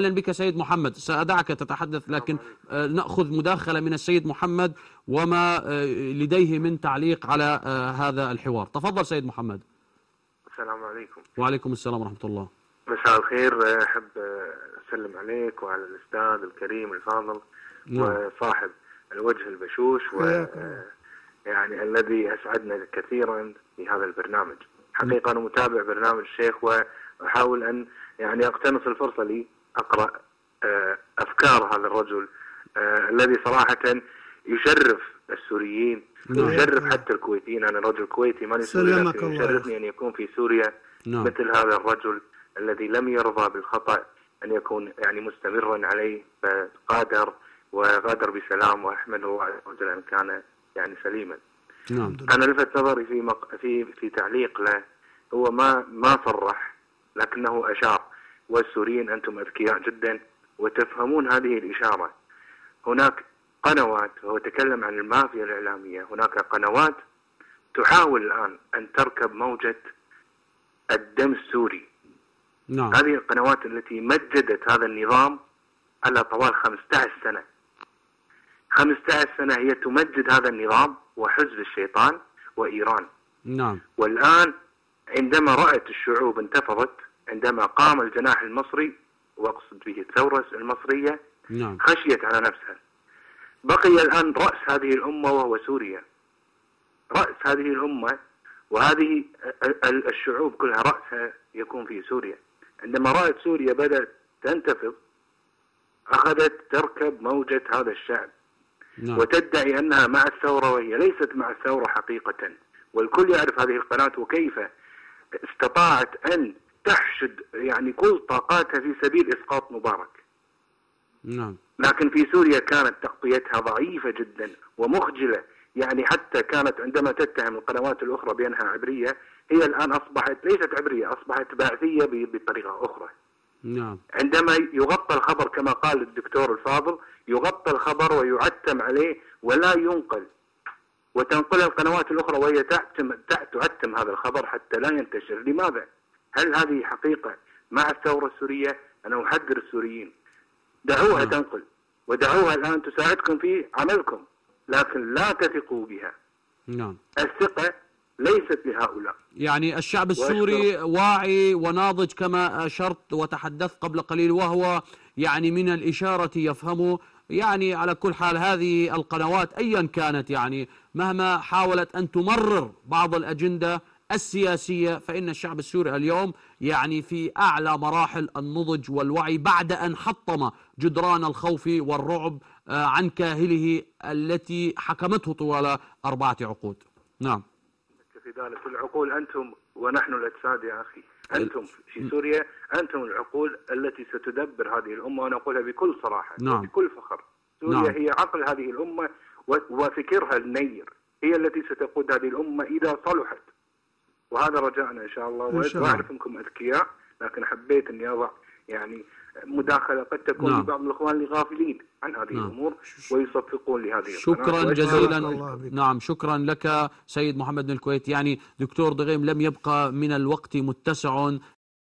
أهلا بك سيد محمد. سأدعك تتحدث لكن آه، نأخذ مداخلة من السيد محمد وما آه، لديه من تعليق على آه، هذا الحوار. تفضل سيد محمد. السلام عليكم. وعليكم السلام ورحمة الله. مساء الخير. أحب أسلم عليك وعلى الأستاذ الكريم الفاضل نعم. وصاحب الوجه البشوش و يعني الذي أسعدنا كثيرا في هذا البرنامج. حقيقة أنا متابع برنامج الشيخ وأحاول أن يعني أقتنص الفرصة لي أقرأ آه، أفكار هذا الرجل آه، الذي صراحة يشرف السوريين نعم. يشرف حتى الكويتيين أنا رجل كويتي ماني سوري لكن الله. يشرفني أن يكون في سوريا نعم. مثل هذا الرجل الذي لم يرضى بالخطأ أن يكون يعني مستمرا عليه فقادر وغادر بسلام وأحمده عز وجل أن كان يعني سليما نعم أنا لفت نظري في مق... في في تعليق له هو ما ما صرح لكنه أشار والسوريين أنتم أذكياء جدا وتفهمون هذه الإشارة. هناك قنوات هو تكلم عن المافيا الإعلامية. هناك قنوات تحاول الآن أن تركب موجة الدم السوري. نعم. هذه القنوات التي مجدت هذا النظام على طوال 15 سنة. 15 سنة هي تمجد هذا النظام وحزب الشيطان وإيران. نعم. والآن عندما رأت الشعوب انتفضت عندما قام الجناح المصري وأقصد به الثورة المصرية نعم. خشيت على نفسها. بقي الآن رأس هذه الأمة وهو سوريا. رأس هذه الأمة وهذه ال- ال- الشعوب كلها رأسها يكون في سوريا. عندما رأت سوريا بدأت تنتفض أخذت تركب موجة هذا الشعب. نعم. وتدعي أنها مع الثورة وهي ليست مع الثورة حقيقة. والكل يعرف هذه القناة وكيف استطاعت أن تحشد يعني كل طاقاتها في سبيل إسقاط مبارك. نعم. لكن في سوريا كانت تغطيتها ضعيفة جدا ومخجلة. يعني حتى كانت عندما تتهم القنوات الأخرى بأنها عبرية هي الآن أصبحت ليست عبرية أصبحت باعثية ب- بطريقة أخرى. نعم. عندما يغطى الخبر كما قال الدكتور الفاضل يغطى الخبر ويعتم عليه ولا ينقل. وتنقل القنوات الأخرى وهي تعتم تعتم هذا الخبر حتى لا ينتشر. لماذا؟ هل هذه حقيقة مع الثورة السورية؟ أنا أحذر السوريين. دعوها نعم. تنقل ودعوها الآن تساعدكم في عملكم لكن لا تثقوا بها. نعم. الثقة ليست لهؤلاء. يعني الشعب السوري واعي وناضج كما أشرت وتحدثت قبل قليل وهو يعني من الإشارة يفهمه. يعني على كل حال هذه القنوات أيا كانت يعني مهما حاولت أن تمرر بعض الأجندة السياسية فإن الشعب السوري اليوم يعني في أعلى مراحل النضج والوعي بعد أن حطم جدران الخوف والرعب آه، عن كاهله التي حكمته طوال أربعة عقود. نعم. في ذلك العقول أنتم ونحن الأجساد يا أخي. أنتم في سوريا أنتم العقول التي ستدبر هذه الأمة وأنا أقولها بكل صراحة نعم. وبكل فخر. سوريا نعم. هي عقل هذه الأمة وفكرها النير هي التي ستقود هذه الأمة إذا صلحت. وهذا رجاءنا إن شاء الله. وأعرف أنكم أذكياء لكن حبيت أني أضع يعني مداخلة قد تكون نعم. لبعض الإخوان الغافلين عن هذه نعم. الأمور ويصفقون لهذه. شكرا جزيلا. نعم شكرا لك سيد محمد بن الكويت يعني دكتور دغيم لم يبقى من الوقت متسع